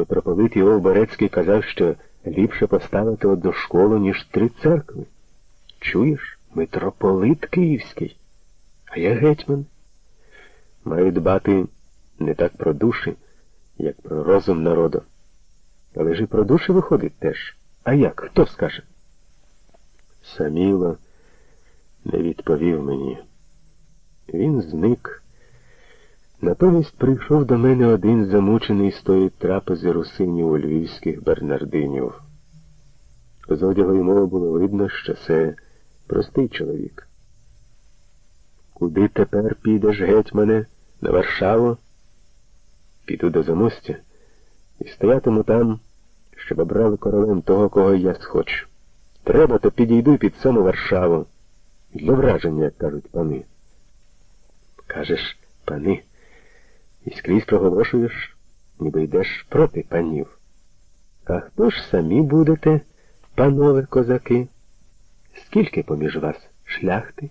Митрополит Іов Берецький казав, що ліпше поставити одну школу, ніж три церкви. Чуєш, митрополит Київський, а я гетьман. Маю дбати не так про душі, як про розум народу. Але ж і про душі виходить теж. А як? Хто скаже? Саміло не відповів мені. Він зник. Натомість прийшов до мене один замучений з тої трапези русинів у львівських бернардинів. З одягу й мови було видно, що це простий чоловік. Куди тепер підеш, гетьмане, на Варшаву? Піду до замостя і стоятиму там, щоб обрали королем того, кого я схочу. Треба, то підійду під саму Варшаву. Для враження, як кажуть пани. Кажеш, пани, і скрізь проголошуєш, ніби йдеш проти панів. А хто ж самі будете, панове козаки? Скільки поміж вас шляхти?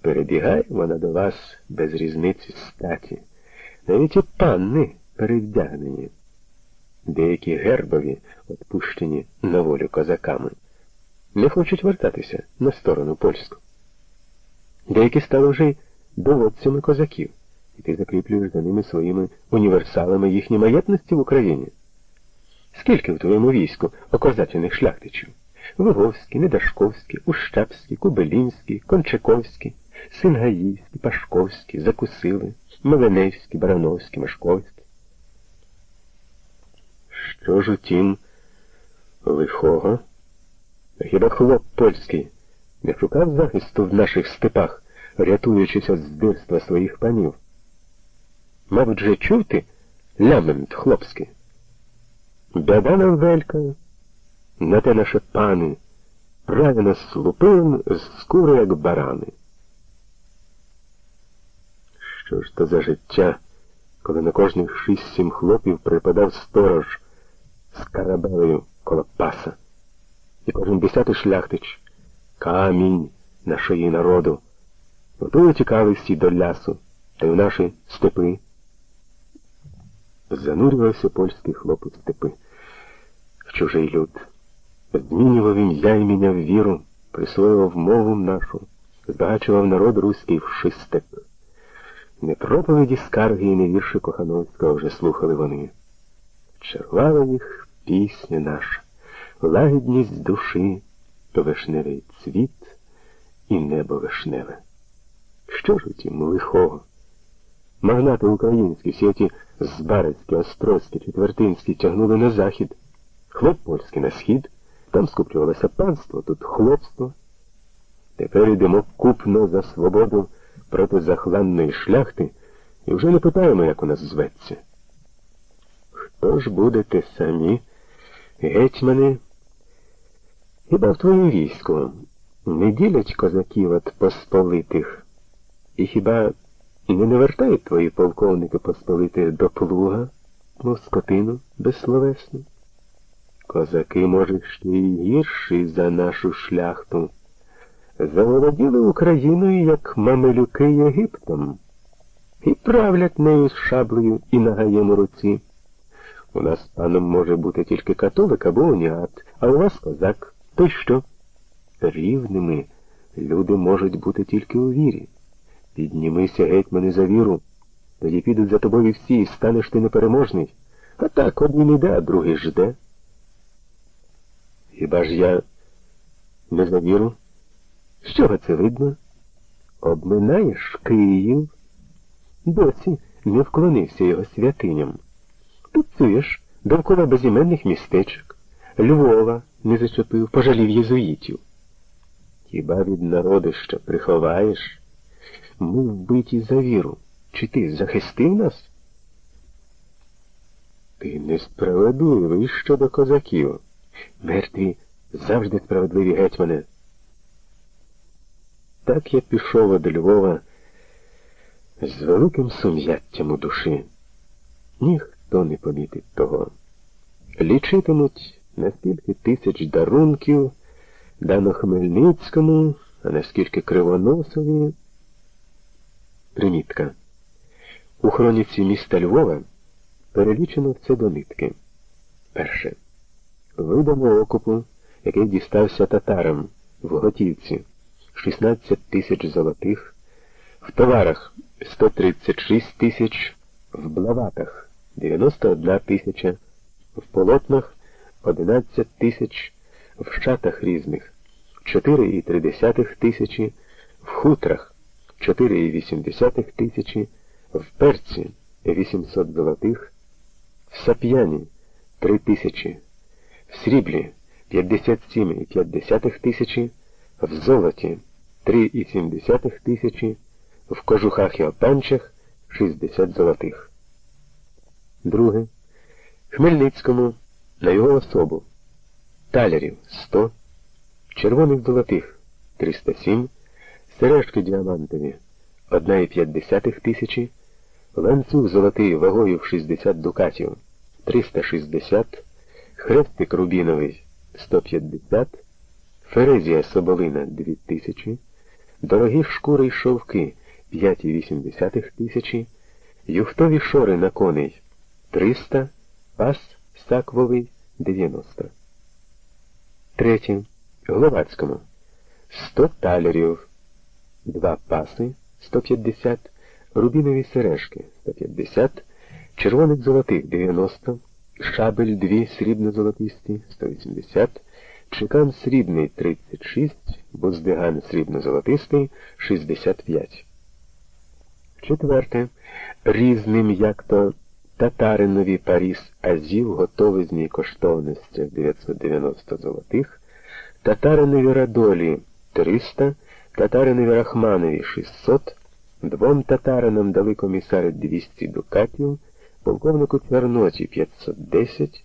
Перебігає вона до вас без різниці статі, навіть і панни перевдягнені. Деякі гербові, отпущені на волю козаками, не хочуть вертатися на сторону польську. Деякі стали вже й доводцями козаків, і ти закріплюєш за ними своїми універсалами їхні маєтності в Україні. Скільки в твоєму війську окозачених шляхтичів? Виговські, Недашковські, Ущепські, Кубелінські, Кончаковські, Сингаївські, Пашковські, Закусили, Меленевські, Барановські, Машковські. Що ж утім лихого? Хіба хлоп польський не шукав захисту в наших степах, рятуючись від здирства своїх панів? Мабуть, же чув ти лямент хлопський? Бяда нам велька, на те наші пани, правильно слупим з скури, як барани. Що ж то за життя, коли на кожних шість-сім хлопів припадав сторож з карабелею коло паса, і кожен десятий шляхтич камінь на шиї народу, готує цікавості до лясу та й в наші степи. Занурювався польський хлоп у степи в чужий люд, змінював ім'я і міняв віру, присвоював мову нашу, збагачував народ руський в шистеп. Не проповіді скарги і не вірші Кохановського вже слухали вони. Чарувала їх пісня наша, лагідність душі, вишневий цвіт і небо вишневе. Що ж утім лихого? Магнати українські, всі ті Збарецькі, Острозькі, Четвертинські тягнули на захід, хлоп польський на схід, там скуплювалося панство, тут хлопство. Тепер йдемо купно за свободу проти захланної шляхти і вже не питаємо, як у нас зветься. Хто ж будете самі, гетьмани? Хіба в твоїм війську не ділять козаків від посполитих? І хіба не навертають твої полковники посполитих до плуга, мов скотину безсловесну? Козаки, може, ще й гірші за нашу шляхту заволоділи Україною, як мамелюки Єгиптом, і правлять нею з шаблею і нагаєм у руці. У нас паном може бути тільки католик або уніат, а у вас козак. То й що? Рівними люди можуть бути тільки у вірі. Піднімися, гетьмани, за віру, тоді підуть за тобою всі і станеш ти непереможний. А так один іде, а другий жде. Хіба ж я не за віру? З чого це видно? Обминаєш Київ? Досі не вклонився його святиням. Тут цуєш довкола безіменних містечок, Львова не зачепив, пожалів єзуїтів. Хіба від народу що приховаєш? Ми вбиті за віру. Чи ти захистив нас? Ти несправедливий щодо козаків. Мертві завжди справедливі гетьмане. Так я пішов до Львова з великим сум'яттям у душі. Ніхто не помітить того. Лічитимуть наскільки тисяч дарунків дано Хмельницькому, а наскільки Кривоносові. Примітка. У хроніці міста Львова Перелічено все до нитки. Перше. Видамо окупу, який дістався татарам в готівці 16 тисяч золотих, в товарах 136 тисяч, в блаватах 91 тисяча, в полотнах 11 тисяч, в шатах різних 4,3 тисячі, в хутрах 4,8 тисячі, в перці 800 золотих, в сап'яні 3 тисячі, в сріблі 57,5 тисячі, в золоті 3,7 тисячі, в кожухах і опанчах 60 золотих. Друге. Хмельницькому на його особу талерів 100, червоних золотих 307, сережки діамантові. 1,5 тисячі, ланцюг золотий вагою в 60 дукатів. 360, хрестик рубіновий 150, ферезія соболина 2000, дорогі шкури й шовки 5,8 тисячі, юхтові шори на коней 300, пас саквовий 90. Третє. Гловацькому 100 талерів, два паси 150, рубінові сережки 150, червоних золотих 90, шабель 2 срібно-золотисті 180, чекан срібний 36, буздиган срібно-золотистий 65. Четверте. Різним як то татаринові Паріс Азів готовизні коштовностях 990 золотих, татаринові Радолі 300, татаринові Рахманові 600, двом татаринам дали комісари 200 дукатів, полковнику Чорноті 510,